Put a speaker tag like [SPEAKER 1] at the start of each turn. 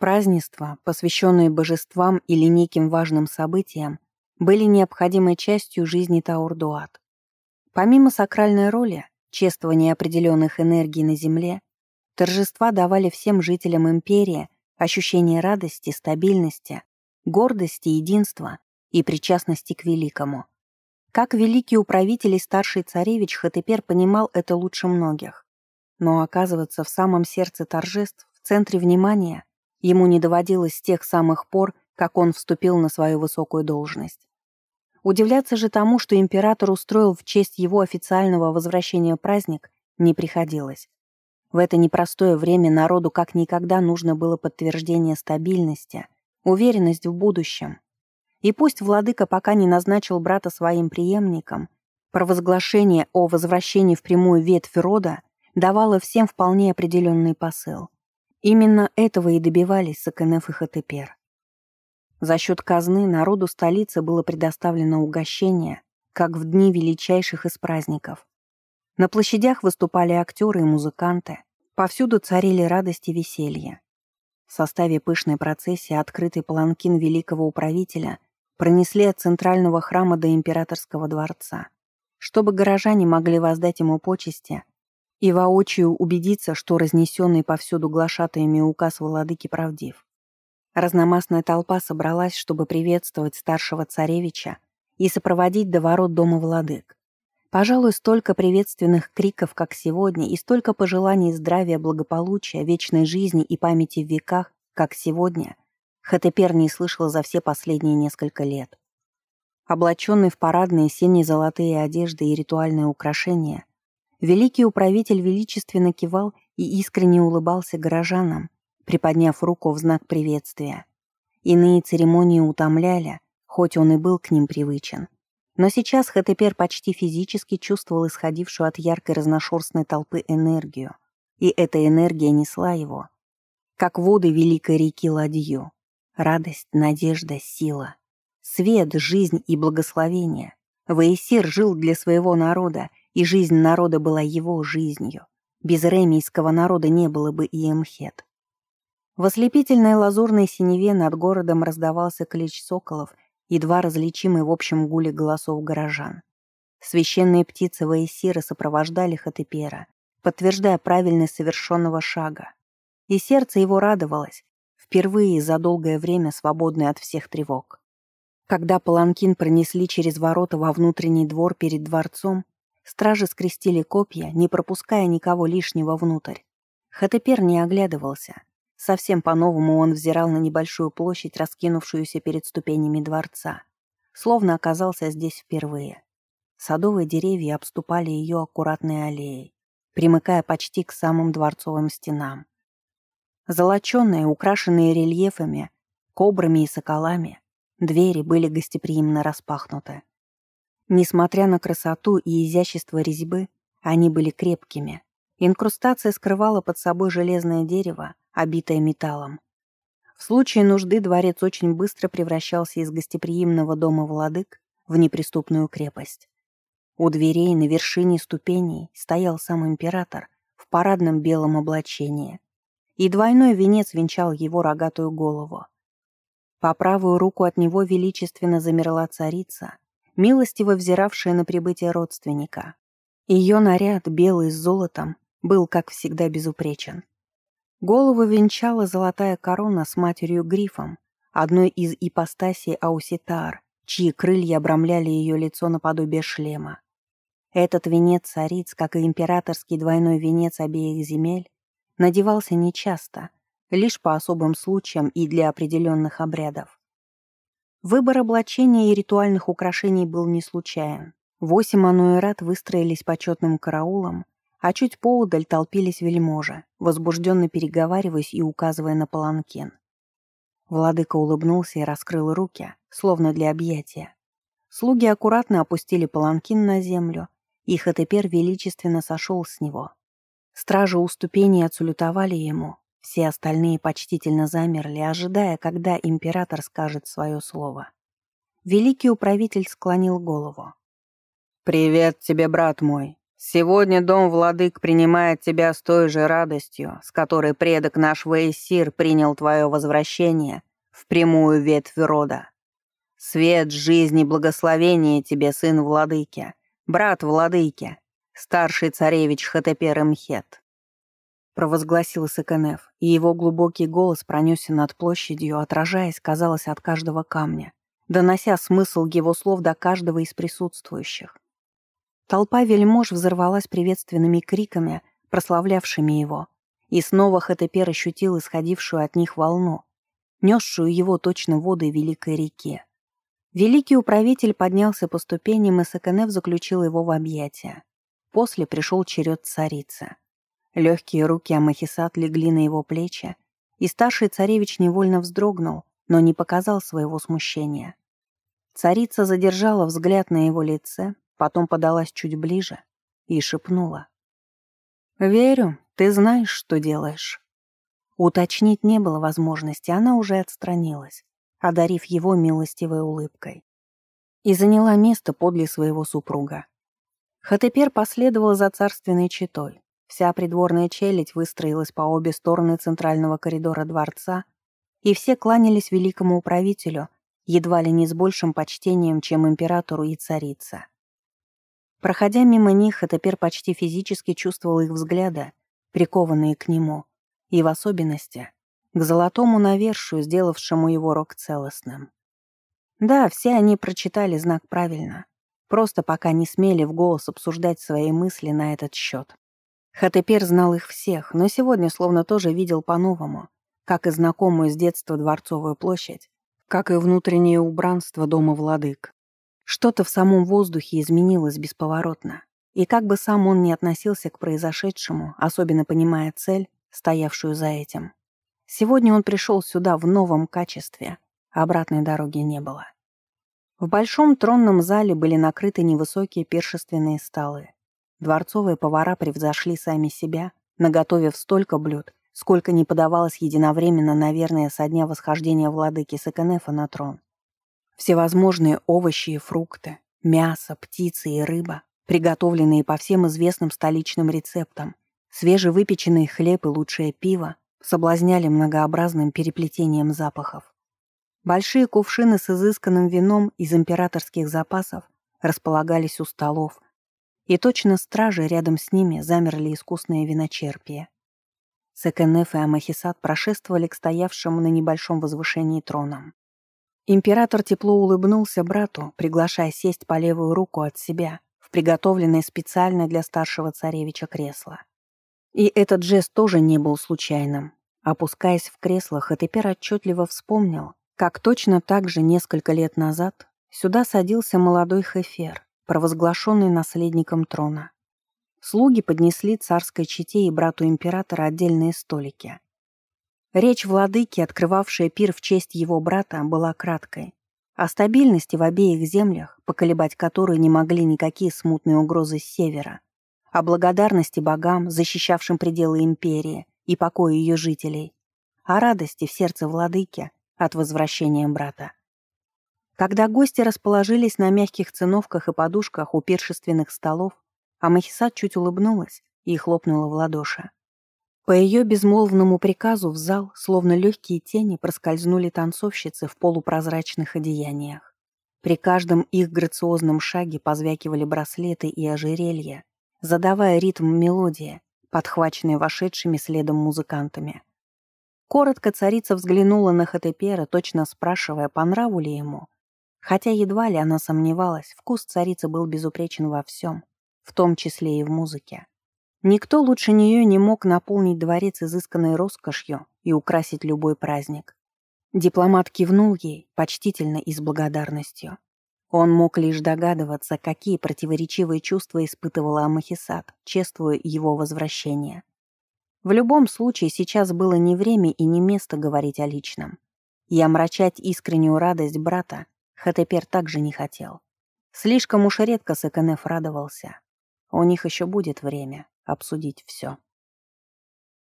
[SPEAKER 1] Празднества, посвященные божествам или неким важным событиям, были необходимой частью жизни Таурдуат. Помимо сакральной роли, чествования определенных энергий на Земле, торжества давали всем жителям империи ощущение радости, стабильности, гордости, единства и причастности к великому. Как великий управитель и старший царевич Хатепер понимал это лучше многих. Но оказываться в самом сердце торжеств, в центре внимания, ему не доводилось с тех самых пор, как он вступил на свою высокую должность. Удивляться же тому, что император устроил в честь его официального возвращения праздник, не приходилось. В это непростое время народу как никогда нужно было подтверждение стабильности, уверенность в будущем. И пусть владыка пока не назначил брата своим преемником, провозглашение о возвращении в прямую ветвь рода давало всем вполне определенный посыл. Именно этого и добивались Сакенеф и Хатепер. За счет казны народу столицы было предоставлено угощение, как в дни величайших из праздников. На площадях выступали актеры и музыканты. Повсюду царили радость и веселье. В составе пышной процессии открытый паланкин великого управителя пронесли от центрального храма до императорского дворца, чтобы горожане могли воздать ему почести и воочию убедиться, что разнесенный повсюду глашатаями указ владыки правдив. Разномастная толпа собралась, чтобы приветствовать старшего царевича и сопроводить до ворот дома владык. Пожалуй, столько приветственных криков, как сегодня, и столько пожеланий здравия, благополучия, вечной жизни и памяти в веках, как сегодня, Хатепер не слышал за все последние несколько лет. Облаченный в парадные сине-золотые одежды и ритуальные украшения, великий управитель величественно кивал и искренне улыбался горожанам, приподняв руку в знак приветствия. Иные церемонии утомляли, хоть он и был к ним привычен. Но сейчас Хатепер почти физически чувствовал исходившую от яркой разношерстной толпы энергию, и эта энергия несла его, как воды великой реки Ладью. Радость, надежда, сила. Свет, жизнь и благословение. Ваесир жил для своего народа, и жизнь народа была его жизнью. Без ремейского народа не было бы и Эмхет. В ослепительной лазурной синеве над городом раздавался клич соколов, едва различимый в общем гуле голосов горожан. Священные птицы Ваесира сопровождали Хатепера, подтверждая правильность совершенного шага. И сердце его радовалось, впервые за долгое время свободное от всех тревог. Когда паланкин пронесли через ворота во внутренний двор перед дворцом, стражи скрестили копья, не пропуская никого лишнего внутрь. Хатепер не оглядывался, Совсем по-новому он взирал на небольшую площадь, раскинувшуюся перед ступенями дворца. Словно оказался здесь впервые. Садовые деревья обступали ее аккуратной аллеей, примыкая почти к самым дворцовым стенам. Золоченные, украшенные рельефами, кобрами и соколами, двери были гостеприимно распахнуты. Несмотря на красоту и изящество резьбы, они были крепкими. Инкрустация скрывала под собой железное дерево, обитая металлом. В случае нужды дворец очень быстро превращался из гостеприимного дома владык в неприступную крепость. У дверей на вершине ступеней стоял сам император в парадном белом облачении, и двойной венец венчал его рогатую голову. По правую руку от него величественно замерла царица, милостиво взиравшая на прибытие родственника. Ее наряд, белый с золотом, был, как всегда, безупречен. Голову венчала золотая корона с матерью-грифом, одной из ипостасей Ауситар, чьи крылья обрамляли ее лицо наподобие шлема. Этот венец цариц, как и императорский двойной венец обеих земель, надевался нечасто, лишь по особым случаям и для определенных обрядов. Выбор облачения и ритуальных украшений был не случайен. Восемь ануэрат выстроились почетным караулом, а чуть поудаль толпились вельможи, возбужденно переговариваясь и указывая на паланкин. Владыка улыбнулся и раскрыл руки, словно для объятия. Слуги аккуратно опустили паланкин на землю, и Хатепер величественно сошел с него. Стражи у ступеней отсулютовали ему, все остальные почтительно замерли, ожидая, когда император скажет свое слово. Великий управитель склонил голову. «Привет тебе, брат мой!» Сегодня дом владык принимает тебя с той же радостью, с которой предок наш Ваесир принял твое возвращение в прямую ветвь рода. Свет жизни благословение тебе, сын владыки, брат владыки, старший царевич Хатепер Мхет. Провозгласил Сыкенеф, и его глубокий голос пронесся над площадью, отражаясь, казалось, от каждого камня, донося смысл его слов до каждого из присутствующих. Толпа вельмож взорвалась приветственными криками, прославлявшими его, и снова Хатепер ощутил исходившую от них волну, несшую его точно воды Великой реки. Великий управитель поднялся по ступеням, и Саканев заключил его в объятия. После пришел черед царицы. Легкие руки Амахисат легли на его плечи, и старший царевич невольно вздрогнул, но не показал своего смущения. Царица задержала взгляд на его лице, Потом подалась чуть ближе и шепнула. «Верю, ты знаешь, что делаешь». Уточнить не было возможности, она уже отстранилась, одарив его милостивой улыбкой. И заняла место подле своего супруга. Хатепер последовал за царственной четой. Вся придворная челядь выстроилась по обе стороны центрального коридора дворца, и все кланялись великому управителю, едва ли не с большим почтением, чем императору и царице. Проходя мимо них, Этапер почти физически чувствовал их взгляды, прикованные к нему, и в особенности к золотому навершию, сделавшему его рог целостным. Да, все они прочитали знак правильно, просто пока не смели в голос обсуждать свои мысли на этот счет. Хатепер знал их всех, но сегодня словно тоже видел по-новому, как и знакомую с детства Дворцовую площадь, как и внутреннее убранство Дома Владык. Что-то в самом воздухе изменилось бесповоротно. И как бы сам он ни относился к произошедшему, особенно понимая цель, стоявшую за этим. Сегодня он пришел сюда в новом качестве, обратной дороги не было. В большом тронном зале были накрыты невысокие пиршественные столы. Дворцовые повара превзошли сами себя, наготовив столько блюд, сколько не подавалось единовременно, наверное, со дня восхождения владыки Саканефа на трон. Всевозможные овощи и фрукты, мясо, птицы и рыба, приготовленные по всем известным столичным рецептам, свежевыпеченный хлеб и лучшее пиво соблазняли многообразным переплетением запахов. Большие кувшины с изысканным вином из императорских запасов располагались у столов, и точно стражи рядом с ними замерли искусные виночерпия. Секенеф и Амахисат прошествовали к стоявшему на небольшом возвышении тронам. Император тепло улыбнулся брату, приглашая сесть по левую руку от себя в приготовленное специально для старшего царевича кресло. И этот жест тоже не был случайным. Опускаясь в кресло, Хатепер отчетливо вспомнил, как точно так же несколько лет назад сюда садился молодой Хефер, провозглашенный наследником трона. Слуги поднесли царской чете и брату императора отдельные столики. Речь владыки, открывавшая пир в честь его брата, была краткой. О стабильности в обеих землях, поколебать которые не могли никакие смутные угрозы с севера. О благодарности богам, защищавшим пределы империи и покоя ее жителей. О радости в сердце владыки от возвращения брата. Когда гости расположились на мягких циновках и подушках у пиршественных столов, Амахисат чуть улыбнулась и хлопнула в ладоши. По ее безмолвному приказу в зал, словно легкие тени, проскользнули танцовщицы в полупрозрачных одеяниях. При каждом их грациозном шаге позвякивали браслеты и ожерелья, задавая ритм мелодии, подхваченной вошедшими следом музыкантами. Коротко царица взглянула на Хатепера, точно спрашивая, по ли ему. Хотя едва ли она сомневалась, вкус царицы был безупречен во всем, в том числе и в музыке. Никто лучше нее не мог наполнить дворец изысканной роскошью и украсить любой праздник. Дипломат кивнул ей, почтительно и с благодарностью. Он мог лишь догадываться, какие противоречивые чувства испытывала Амахисат, чествуя его возвращение. В любом случае, сейчас было не время и не место говорить о личном. И омрачать искреннюю радость брата Хатепер также не хотел. Слишком уж редко Саканеф радовался. У них еще будет время обсудить все.